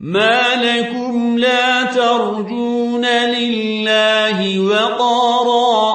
ما لكم لا ترجون لله وقارا